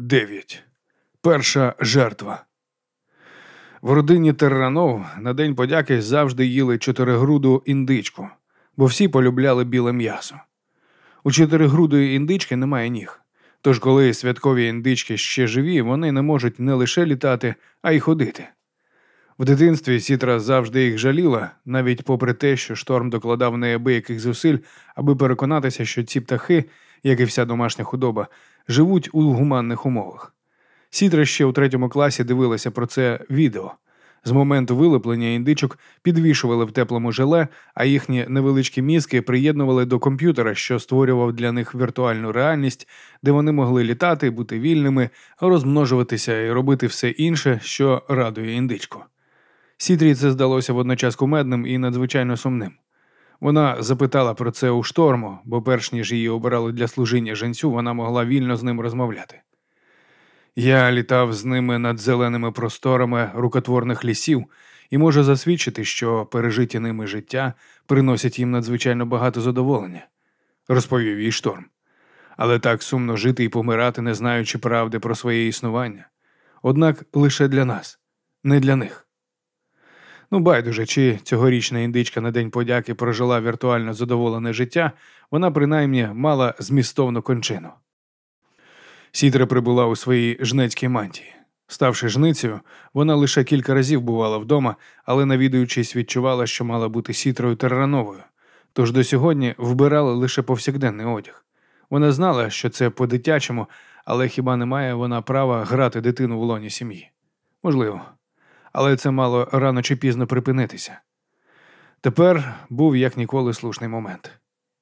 9. Перша жертва. В родині Терранов на День подяки завжди їли чотиригруду індичку, бо всі полюбляли біле м'ясо. У чотиригрудої індички немає ніг. Тож, коли святкові індички ще живі, вони не можуть не лише літати, а й ходити. В дитинстві Сітра завжди їх жаліла, навіть попри те, що шторм докладав неабияких зусиль, аби переконатися, що ці птахи, як і вся домашня худоба, живуть у гуманних умовах. Сітра ще у третьому класі дивилася про це відео. З моменту вилеплення індичок підвішували в теплому желе, а їхні невеличкі мізки приєднували до комп'ютера, що створював для них віртуальну реальність, де вони могли літати, бути вільними, розмножуватися і робити все інше, що радує індичку. Сітрі це здалося водночас кумедним і надзвичайно сумним. Вона запитала про це у шторму, бо перш ніж її обирали для служіння женцю, вона могла вільно з ним розмовляти. Я літав з ними над зеленими просторами рукотворних лісів і можу засвідчити, що пережиті ними життя приносять їм надзвичайно багато задоволення, розповів їй шторм. Але так сумно жити і помирати, не знаючи правди про своє існування. Однак лише для нас, не для них. Ну, байдуже, чи цьогорічна індичка на День подяки прожила віртуально задоволене життя, вона принаймні мала змістовну кончину. Сітра прибула у своїй жнецькій мантії. Ставши жницею, вона лише кілька разів бувала вдома, але навідуючись, відчувала, що мала бути сітрою террановою, тож до сьогодні вбирала лише повсякденний одяг. Вона знала, що це по-дитячому, але хіба не має вона права грати дитину в лоні сім'ї? Можливо, але це мало рано чи пізно припинитися. Тепер був як ніколи слушний момент.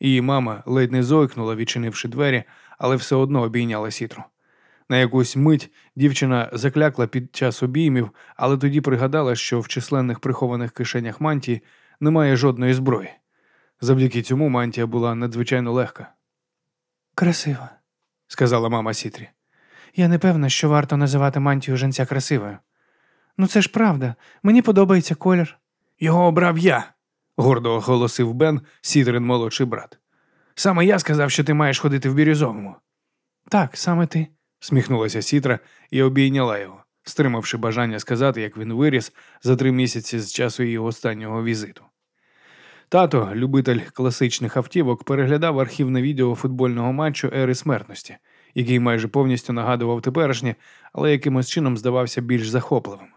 Її мама ледь не зойкнула, відчинивши двері, але все одно обійняла сітру. На якусь мить дівчина заклякла під час обіймів, але тоді пригадала, що в численних прихованих кишенях мантії немає жодної зброї. Завдяки цьому мантія була надзвичайно легка. Красива, сказала мама Сітрі. Я не певна, що варто називати мантію женця красивою. Ну це ж правда, мені подобається колір. Його обрав я, гордо оголосив Бен, Сітрин молодший брат. Саме я сказав, що ти маєш ходити в бірюзовому. Так, саме ти, сміхнулася Сітра і обійняла його, стримавши бажання сказати, як він виріс за три місяці з часу її останнього візиту. Тато, любитель класичних автівок, переглядав архівне відео футбольного матчу Ери смертності, який майже повністю нагадував теперішнє, але якимось чином здавався більш захопливим.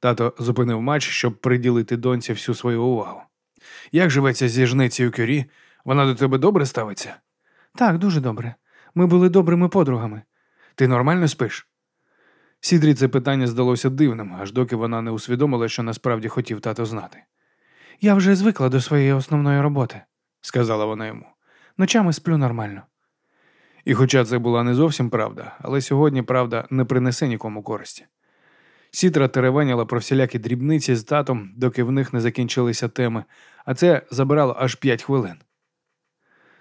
Тато зупинив матч, щоб приділити доньці всю свою увагу. Як живеться зі жницею Кюрі? Вона до тебе добре ставиться? Так, дуже добре. Ми були добрими подругами. Ти нормально спиш? Сідрі це питання здалося дивним, аж доки вона не усвідомила, що насправді хотів тато знати. Я вже звикла до своєї основної роботи, сказала вона йому. Ночами сплю нормально. І хоча це була не зовсім правда, але сьогодні правда не принесе нікому користі. Сітра теревеняла про всілякі дрібниці з татом, доки в них не закінчилися теми, а це забирало аж п'ять хвилин.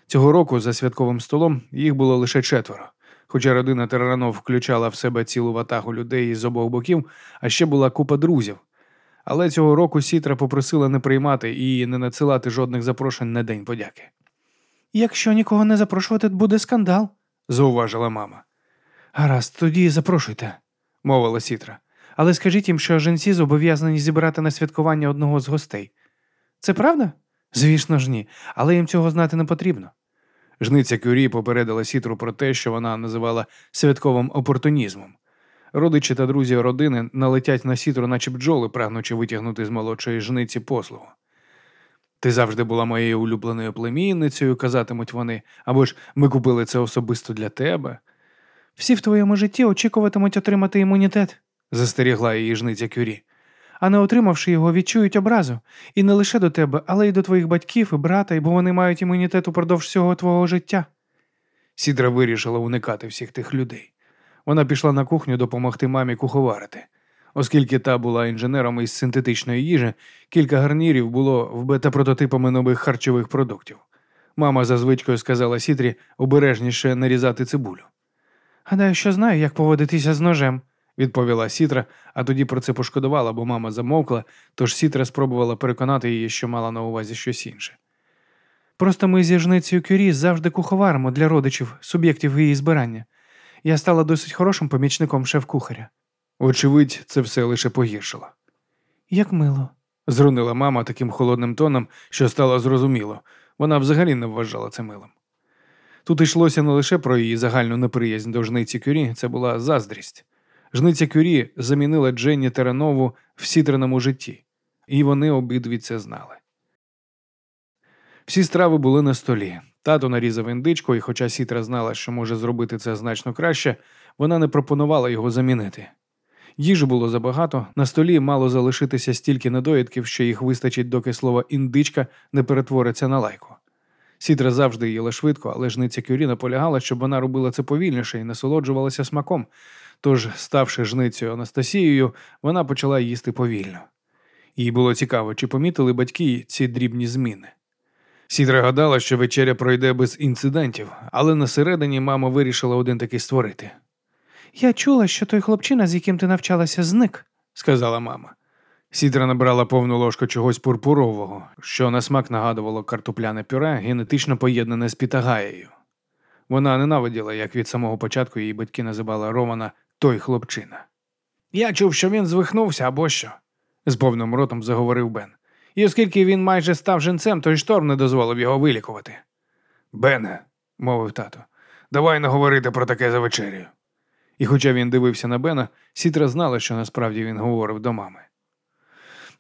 Цього року за святковим столом їх було лише четверо, хоча родина Теранов включала в себе цілу ватагу людей з обох боків, а ще була купа друзів. Але цього року Сітра попросила не приймати і не надсилати жодних запрошень на День подяки. Якщо нікого не запрошувати, буде скандал, зауважила мама. Гаразд, тоді запрошуйте, мовила Сітра. Але скажіть їм, що жінці зобов'язані зібрати на святкування одного з гостей. Це правда? Звісно ж, ні, але їм цього знати не потрібно. Жниця Кюрі попередила Сітру про те, що вона називала святковим опортунізмом. Родичі та друзі родини налетять на сітру, наче бджоли, прагнучи витягнути з молодшої жниці послугу. Ти завжди була моєю улюбленою племінницею, казатимуть вони, або ж ми купили це особисто для тебе. Всі в твоєму житті очікуватимуть отримати імунітет, застерігла її жниця Кюрі. А не отримавши його, відчують образу. І не лише до тебе, але й до твоїх батьків і брата, бо вони мають імунітет упродовж всього твого життя. Сідра вирішила уникати всіх тих людей. Вона пішла на кухню допомогти мамі куховарити. Оскільки та була інженером із синтетичної їжі, кілька гарнірів було вбита прототипами нових харчових продуктів. Мама за звичкою сказала Сітрі обережніше нарізати цибулю. Гадаю, що знаю, як поводитися з ножем, відповіла Сітра, а тоді про це пошкодувала, бо мама замовкла, тож Сітра спробувала переконати її, що мала на увазі щось інше. Просто ми зі жницею Кюрі завжди куховаримо для родичів, суб'єктів її збирання. Я стала досить хорошим помічником шеф-кухаря. Очевидь, це все лише погіршило. Як мило. Зрунила мама таким холодним тоном, що стало зрозуміло. Вона взагалі не вважала це милим. Тут йшлося не лише про її загальну неприязнь до жниці Кюрі, це була заздрість. Жниця Кюрі замінила Дженні Теранову в сітреному житті, і вони обидві це знали. Всі страви були на столі. Тато нарізав індичку, і, хоча Сітра знала, що може зробити це значно краще, вона не пропонувала його замінити. Їжі було забагато, на столі мало залишитися стільки недоїдків, що їх вистачить, доки слово індичка не перетвориться на лайку. Сітра завжди їла швидко, але жниця Кюрі наполягала, щоб вона робила це повільніше і насолоджувалася смаком. Тож, ставши жницею Анастасією, вона почала їсти повільно. Їй було цікаво, чи помітили батьки ці дрібні зміни. Сідра гадала, що вечеря пройде без інцидентів, але на середині мама вирішила один такий створити. Я чула, що той хлопчина, з яким ти навчалася, зник. сказала мама. Сідра набрала повну ложку чогось пурпурового, що на смак нагадувало картопляне пюре, генетично поєднане з пітагаєю. Вона ненавиділа, як від самого початку її батьки називали Романа той хлопчина. Я чув, що він звихнувся або що, з повним ротом заговорив Бен. І оскільки він майже став женцем, той шторм не дозволив його вилікувати. Бене, мовив тато, давай не говорити про таке за вечерю. І хоча він дивився на Бена, Сітра знала, що насправді він говорив до мами.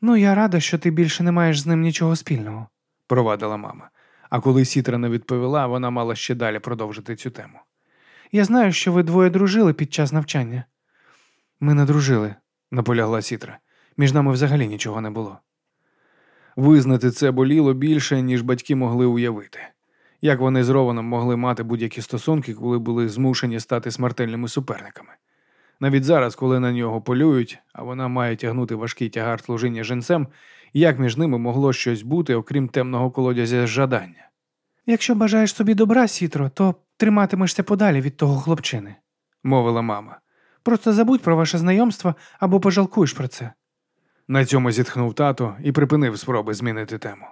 Ну, я рада, що ти більше не маєш з ним нічого спільного. провадила мама. А коли Сітра не відповіла, вона мала ще далі продовжити цю тему. Я знаю, що ви двоє дружили під час навчання. Ми не дружили, наполягла Сітра. Між нами взагалі нічого не було. Визнати це боліло більше, ніж батьки могли уявити. Як вони з Рованом могли мати будь-які стосунки, коли були змушені стати смертельними суперниками. Навіть зараз, коли на нього полюють, а вона має тягнути важкий тягар служіння женцем, як між ними могло щось бути, окрім темного колодязя жадання? Якщо бажаєш собі добра, Сітро, то триматимешся подалі від того хлопчини, мовила мама. Просто забудь про ваше знайомство або пожалкуєш про це. На цьому зітхнув тато і припинив спроби змінити тему.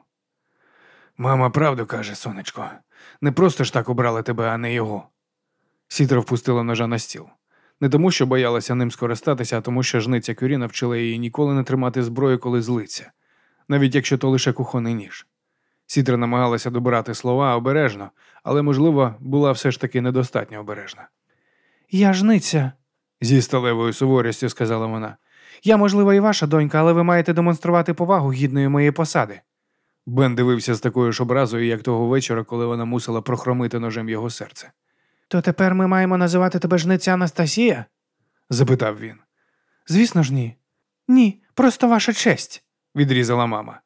Мама правду каже, сонечко, не просто ж так обрали тебе, а не його. Сітра впустила ножа на стіл. Не тому, що боялася ним скористатися, а тому, що жниця Кюрі навчила її ніколи не тримати зброю, коли злиться, навіть якщо то лише кухонний ніж. Сітра намагалася добирати слова обережно, але, можливо, була все ж таки недостатньо обережна. Я жниця, зі сталевою суворістю сказала вона. Я, можливо, і ваша донька, але ви маєте демонструвати повагу гідної моєї посади. Бен дивився з такою ж образою, як того вечора, коли вона мусила прохромити ножем його серце. То тепер ми маємо називати тебе жниця Анастасія? запитав він. Звісно ж, ні. Ні, просто ваша честь, відрізала мама.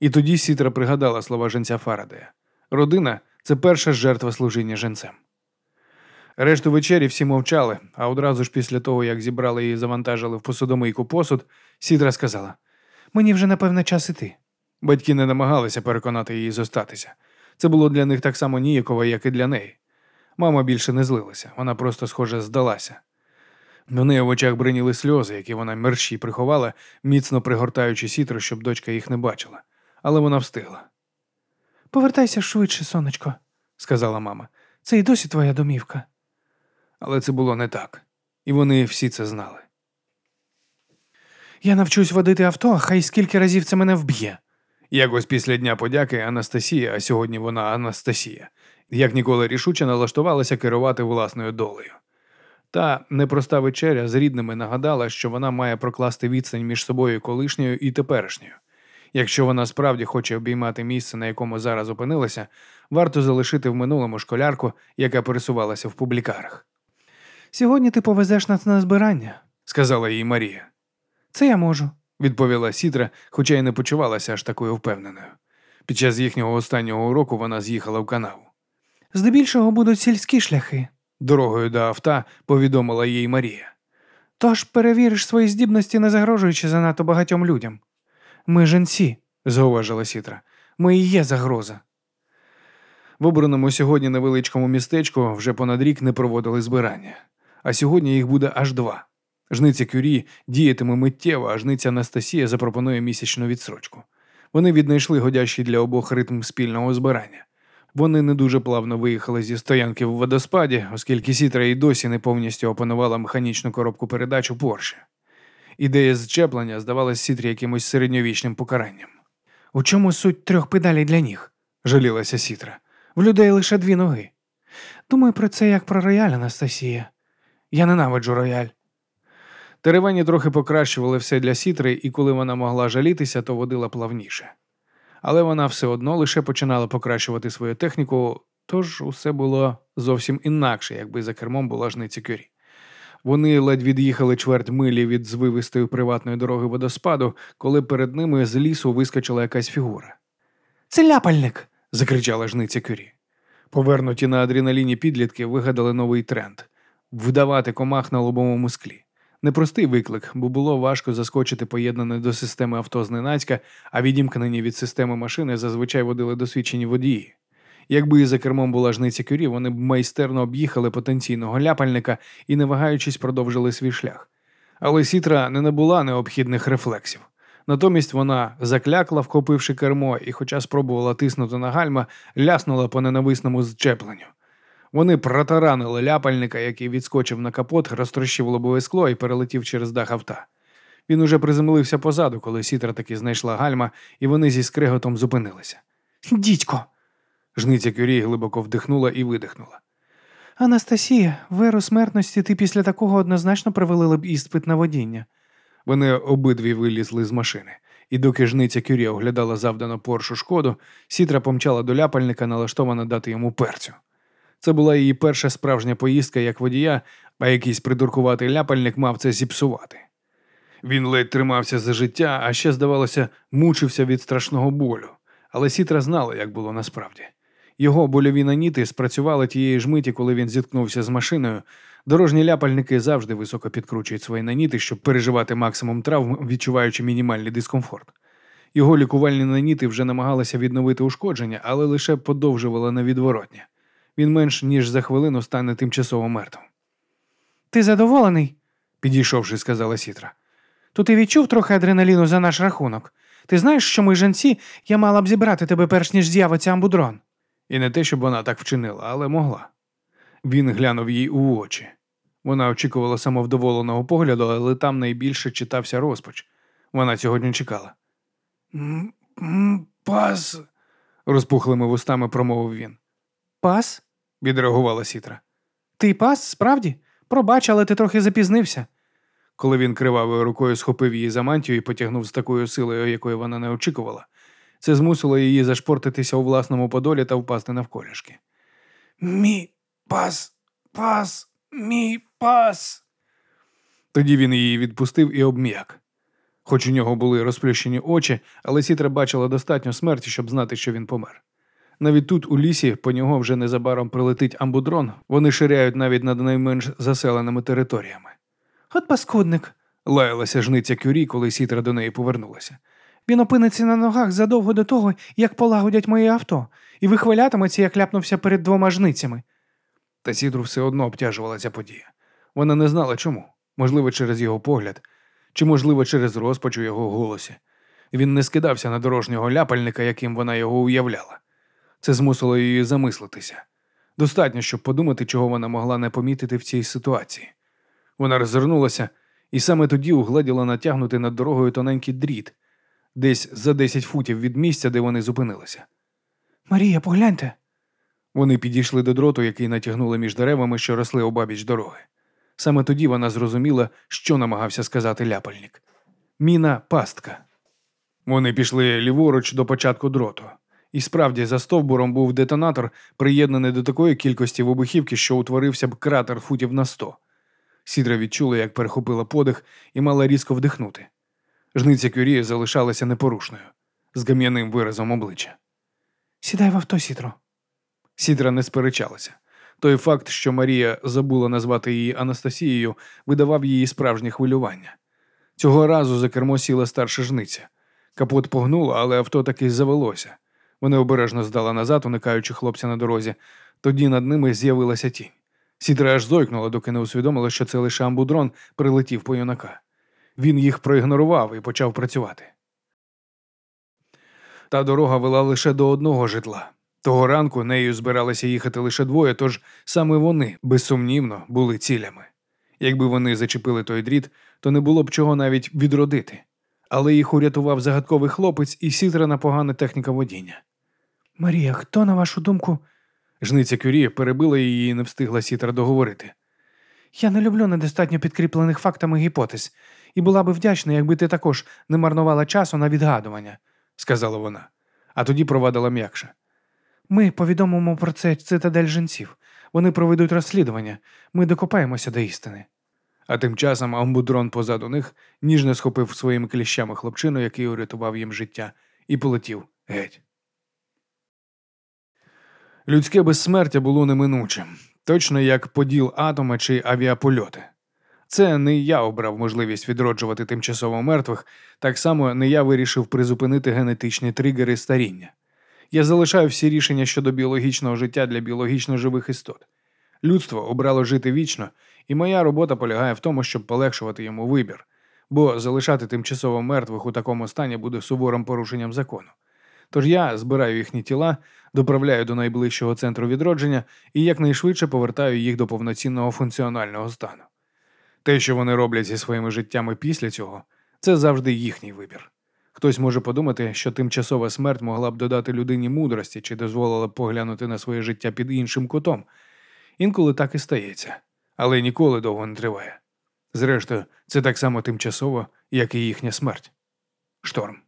І тоді Сітра пригадала слова женця Фарадея. Родина це перша жертва служіння женцем. Решту вечері всі мовчали, а одразу ж після того, як зібрали її і завантажили в посудомийку посуд, Сідра сказала: Мені вже напевне час іти. Батьки не намагалися переконати її зостатися. Це було для них так само ніяково, як і для неї. Мама більше не злилася, вона просто, схоже, здалася. В неї в очах бриніли сльози, які вона мерщій приховала, міцно пригортаючи сітру, щоб дочка їх не бачила, але вона встигла. Повертайся швидше, сонечко, сказала мама. Це й досі твоя домівка. Але це було не так, і вони всі це знали. Я навчусь водити авто, хай скільки разів це мене вб'є. Якось після Дня подяки Анастасія, а сьогодні вона Анастасія, як ніколи рішуче налаштувалася керувати власною долею. Та непроста вечеря з рідними нагадала, що вона має прокласти відстань між собою колишньою і теперішньою. Якщо вона справді хоче обіймати місце, на якому зараз опинилася, варто залишити в минулому школярку, яка пересувалася в публікарах. Сьогодні ти повезеш нас на збирання, сказала їй Марія. Це я можу, відповіла Сітра, хоча й не почувалася аж такою впевненою. Під час їхнього останнього уроку вона з'їхала в канаву. Здебільшого будуть сільські шляхи, дорогою до авто повідомила їй Марія. Тож перевіриш свої здібності, не загрожуючи занадто багатьом людям. Ми женці, зауважила Сітра. Ми і є загроза. В обраному сьогодні невеличкому містечку вже понад рік не проводили збирання, а сьогодні їх буде аж два. Жниця Кюрі діятиме миттєво, а жниця Анастасія запропонує місячну відсрочку. Вони віднайшли годящий для обох ритм спільного збирання. Вони не дуже плавно виїхали зі стоянки в водоспаді, оскільки сітра і досі не повністю опанувала механічну коробку передач у Порше. Ідея зчеплення здавалась сітрі якимось середньовічним покаранням. У чому суть трьох педалей для ніг? жалілася Сітра. В людей лише дві ноги. Думаю про це як про рояль, Анастасія. Я ненавиджу рояль. Теревені трохи покращували все для сітри, і коли вона могла жалітися, то водила плавніше. Але вона все одно лише починала покращувати свою техніку, тож усе було зовсім інакше, якби за кермом була жниця Кюрі. Вони ледь від'їхали чверть милі від звивистої приватної дороги водоспаду, коли перед ними з лісу вискочила якась фігура. Це ляпальник. закричала жниця Кюрі. Повернуті на адреналіні підлітки вигадали новий тренд вдавати комах на лобовому склі. Непростий виклик, бо було важко заскочити поєднане до системи авто зненацька, а відімкнені від системи машини зазвичай водили досвідчені водії. Якби за кермом була жниця кюрі, вони б майстерно об'їхали потенційного ляпальника і, не вагаючись, продовжили свій шлях. Але сітра не набула необхідних рефлексів. Натомість вона заклякла, вхопивши кермо, і, хоча спробувала тиснути на гальма, ляснула по ненависному зчепленню. Вони протаранили ляпальника, який відскочив на капот, розтрощив лобове скло і перелетів через дах авта. Він уже приземлився позаду, коли сітра таки знайшла гальма, і вони зі скреготом зупинилися. Дідько. Жниця Кюрі глибоко вдихнула і видихнула. Анастасія, веру смертності ти після такого однозначно привалила б іспит на водіння. Вони обидві вилізли з машини, і доки жниця Кюрі оглядала завдану поршу шкоду, сітра помчала до ляпальника, налаштована дати йому перцю. Це була її перша справжня поїздка як водія, а якийсь придуркуватий ляпальник мав це зіпсувати. Він ледь тримався за життя, а ще, здавалося, мучився від страшного болю. Але Сітра знала, як було насправді. Його больові наніти спрацювали тієї ж миті, коли він зіткнувся з машиною. Дорожні ляпальники завжди високо підкручують свої наніти, щоб переживати максимум травм, відчуваючи мінімальний дискомфорт. Його лікувальні наніти вже намагалися відновити ушкодження, але лише подовжували на відворотня він менш ніж за хвилину стане тимчасово мертвим. Ти задоволений? підійшовши, сказала Сітра. То ти відчув трохи адреналіну за наш рахунок. Ти знаєш, що ми жінці, я мала б зібрати тебе перш ніж з'явиться амбудрон. І не те, щоб вона так вчинила, але могла. Він глянув їй у очі. Вона очікувала самовдоволеного погляду, але там найбільше читався розпач. Вона цього не чекала. Пас, розпухлими вустами промовив він. Пас? Відреагувала Сітра. Ти пас, справді? Пробач, але ти трохи запізнився. Коли він кривавою рукою схопив її за мантію і потягнув з такою силою, якої вона не очікувала, це змусило її зашпортитися у власному подолі та впасти навколішки. Мій пас, пас, мій пас. Тоді він її відпустив і обм'як. Хоч у нього були розплющені очі, але Сітра бачила достатньо смерті, щоб знати, що він помер. Навіть тут, у лісі, по нього вже незабаром прилетить амбудрон, вони ширяють навіть над найменш заселеними територіями. От паскудник, лаялася жниця кюрі, коли сітра до неї повернулася. Він опиниться на ногах задовго до того, як полагодять моє авто, і вихвалятиметься, як ляпнувся перед двома жницями. Та сітру все одно обтяжувала ця подія. Вона не знала чому, можливо, через його погляд, чи, можливо, через розпач у його голосі. Він не скидався на дорожнього ляпальника, яким вона його уявляла. Це змусило її замислитися. Достатньо, щоб подумати, чого вона могла не помітити в цій ситуації. Вона розвернулася і саме тоді угладіла натягнути над дорогою тоненький дріт, десь за 10 футів від місця, де вони зупинилися. Марія, погляньте. Вони підійшли до дроту, який натягнули між деревами, що росли обабіч дороги. Саме тоді вона зрозуміла, що намагався сказати ляпальник. Міна пастка. Вони пішли ліворуч до початку дроту. І справді за стовбуром був детонатор, приєднаний до такої кількості вибухівки, що утворився б кратер футів на сто. Сідра відчула, як перехопила подих і мала різко вдихнути. Жниця Кюрі залишалася непорушною, з гам'яним виразом обличчя. Сідай в авто, Сідро. Сідра не сперечалася. Той факт, що Марія забула назвати її Анастасією, видавав її справжнє хвилювання. Цього разу за кермо сіла старша жниця. Капот погнуло, але авто таки завелося. Вони обережно здала назад, уникаючи хлопця на дорозі. Тоді над ними з'явилася тінь. Сідра аж зойкнула, доки не усвідомила, що це лише амбудрон прилетів по юнака. Він їх проігнорував і почав працювати. Та дорога вела лише до одного житла. Того ранку нею збиралися їхати лише двоє, тож саме вони, безсумнівно, були цілями. Якби вони зачепили той дріт, то не було б чого навіть відродити. Але їх урятував загадковий хлопець і сітрана погана техніка водіння. Марія, хто, на вашу думку, Жниця Кюрі перебила її і не встигла сітра договорити. я не люблю недостатньо підкріплених фактами гіпотез, і була би вдячна, якби ти також не марнувала часу на відгадування. сказала вона, а тоді провадила м'якше. Ми повідомимо про це цитадель жінців. Вони проведуть розслідування. Ми докопаємося до істини. А тим часом амбудрон позаду них ніжно схопив своїми кліщами хлопчину, який урятував їм життя, і полетів геть. Людське безсмертя було неминучим, точно як поділ атома чи авіапольоти. Це не я обрав можливість відроджувати тимчасово мертвих, так само не я вирішив призупинити генетичні тригери старіння. Я залишаю всі рішення щодо біологічного життя для біологічно живих істот. Людство обрало жити вічно, і моя робота полягає в тому, щоб полегшувати йому вибір, бо залишати тимчасово мертвих у такому стані буде суворим порушенням закону. Тож я збираю їхні тіла, доправляю до найближчого центру відродження і якнайшвидше повертаю їх до повноцінного функціонального стану. Те, що вони роблять зі своїми життями після цього, це завжди їхній вибір. Хтось може подумати, що тимчасова смерть могла б додати людині мудрості чи дозволила б поглянути на своє життя під іншим кутом. Інколи так і стається, але ніколи довго не триває. Зрештою, це так само тимчасово, як і їхня смерть. Шторм.